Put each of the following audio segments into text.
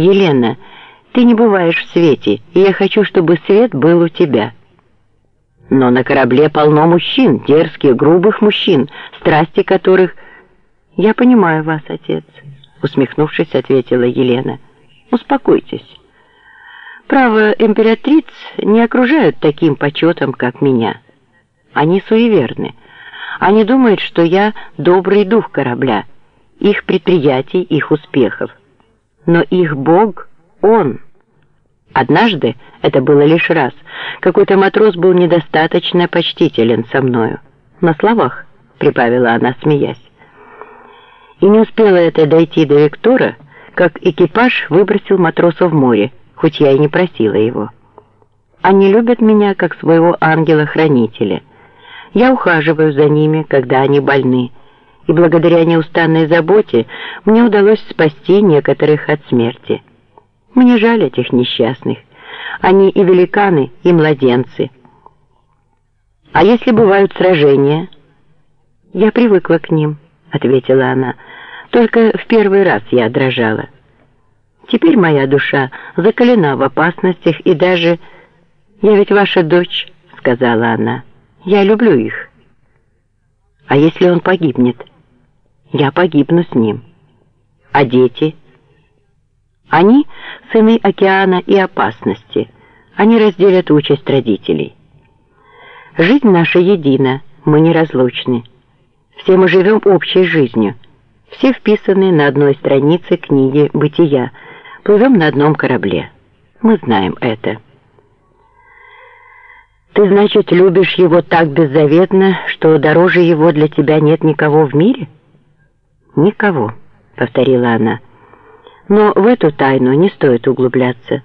«Елена, ты не бываешь в свете, и я хочу, чтобы свет был у тебя». «Но на корабле полно мужчин, дерзких, грубых мужчин, страсти которых...» «Я понимаю вас, отец», — усмехнувшись, ответила Елена. «Успокойтесь. Право, императриц не окружают таким почетом, как меня. Они суеверны. Они думают, что я добрый дух корабля, их предприятий, их успехов. Но их бог — он. Однажды, это было лишь раз, какой-то матрос был недостаточно почтителен со мною. На словах, прибавила она, смеясь. И не успела это дойти до Виктора, как экипаж выбросил матроса в море, хоть я и не просила его. Они любят меня как своего ангела-хранителя. Я ухаживаю за ними, когда они больны, и благодаря неустанной заботе мне удалось спасти некоторых от смерти. Мне жаль этих несчастных. Они и великаны, и младенцы. А если бывают сражения? Я привыкла к ним, ответила она. Только в первый раз я дрожала. Теперь моя душа закалена в опасностях и даже... «Я ведь ваша дочь», — сказала она. «Я люблю их». «А если он погибнет?» «Я погибну с ним». «А дети?» «Они — сыны океана и опасности. Они разделят участь родителей». «Жизнь наша едина, мы неразлучны. Все мы живем общей жизнью». Все вписаны на одной странице книги «Бытия». Плывем на одном корабле. Мы знаем это. Ты, значит, любишь его так беззаветно, что дороже его для тебя нет никого в мире? Никого, повторила она. Но в эту тайну не стоит углубляться.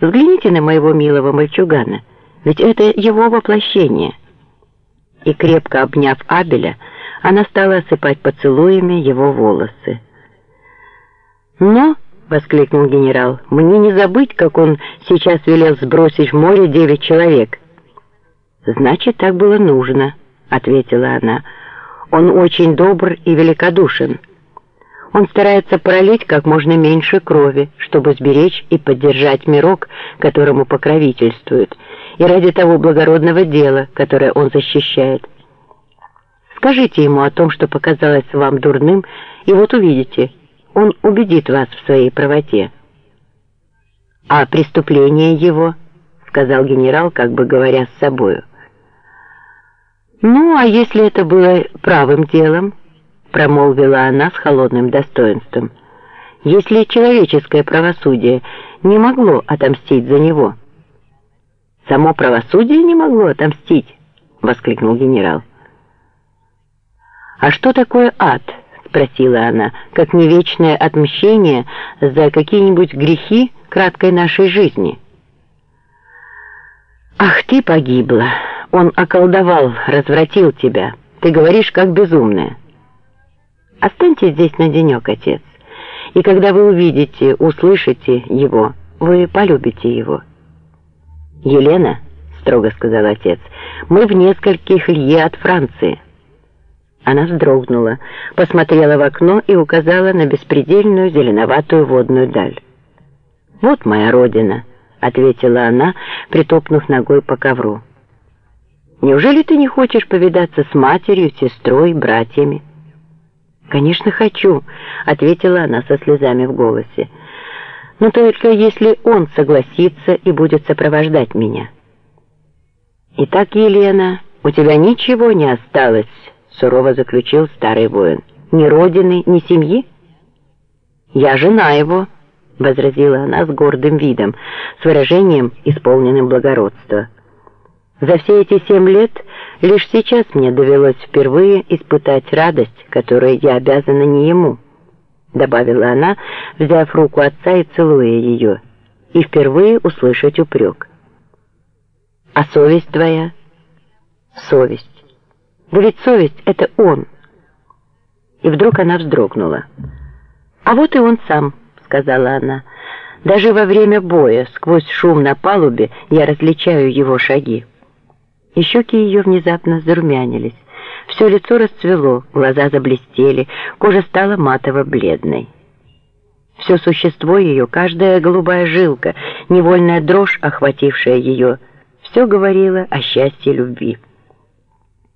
Взгляните на моего милого мальчугана, ведь это его воплощение. И крепко обняв Абеля, она стала осыпать поцелуями его волосы. «Но», — воскликнул генерал, — «мне не забыть, как он сейчас велел сбросить в море девять человек». «Значит, так было нужно», — ответила она. «Он очень добр и великодушен. Он старается пролить как можно меньше крови, чтобы сберечь и поддержать мирок, которому покровительствует, и ради того благородного дела, которое он защищает». Скажите ему о том, что показалось вам дурным, и вот увидите, он убедит вас в своей правоте. А преступление его, сказал генерал, как бы говоря с собою. Ну, а если это было правым делом, промолвила она с холодным достоинством, если человеческое правосудие не могло отомстить за него. Само правосудие не могло отомстить, воскликнул генерал. «А что такое ад?» — спросила она, как не вечное отмщение за какие-нибудь грехи краткой нашей жизни. «Ах, ты погибла! Он околдовал, развратил тебя. Ты говоришь, как безумная. Останьтесь здесь на денек, отец, и когда вы увидите, услышите его, вы полюбите его». «Елена», — строго сказал отец, — «мы в нескольких лье от Франции». Она вздрогнула, посмотрела в окно и указала на беспредельную зеленоватую водную даль. «Вот моя родина», — ответила она, притопнув ногой по ковру. «Неужели ты не хочешь повидаться с матерью, сестрой, братьями?» «Конечно, хочу», — ответила она со слезами в голосе. «Но только если он согласится и будет сопровождать меня». «Итак, Елена, у тебя ничего не осталось», сурово заключил старый воин. «Ни родины, ни семьи?» «Я жена его», — возразила она с гордым видом, с выражением, исполненным благородства. «За все эти семь лет лишь сейчас мне довелось впервые испытать радость, которую я обязана не ему», — добавила она, взяв руку отца и целуя ее, и впервые услышать упрек. «А совесть твоя?» «Совесть. Да ведь совесть — это он. И вдруг она вздрогнула. «А вот и он сам», — сказала она. «Даже во время боя, сквозь шум на палубе, я различаю его шаги». И щеки ее внезапно зарумянились. Все лицо расцвело, глаза заблестели, кожа стала матово-бледной. Все существо ее, каждая голубая жилка, невольная дрожь, охватившая ее, все говорило о счастье любви.